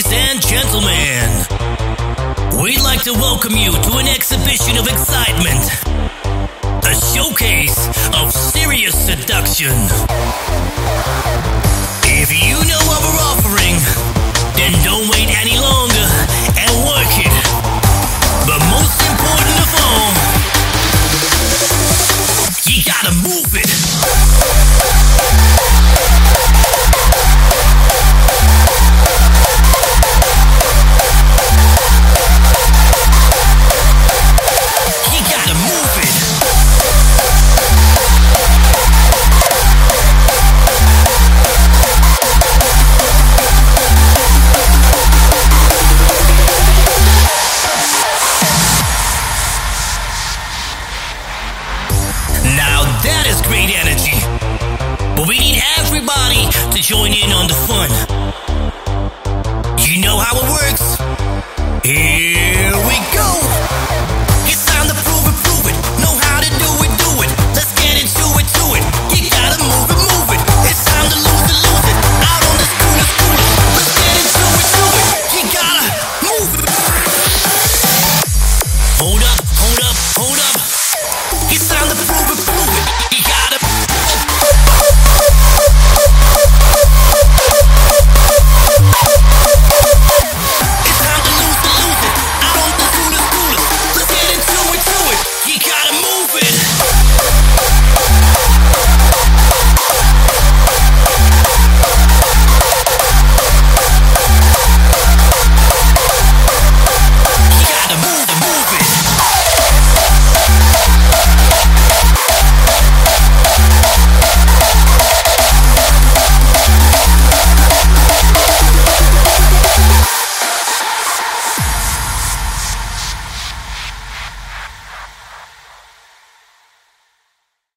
Ladies and gentlemen, we'd like to welcome you to an exhibition of excitement, a showcase of serious seduction. If you know what we're offering, then don't wait any longer and work it. But most important of all, you gotta move it. Great energy. But we need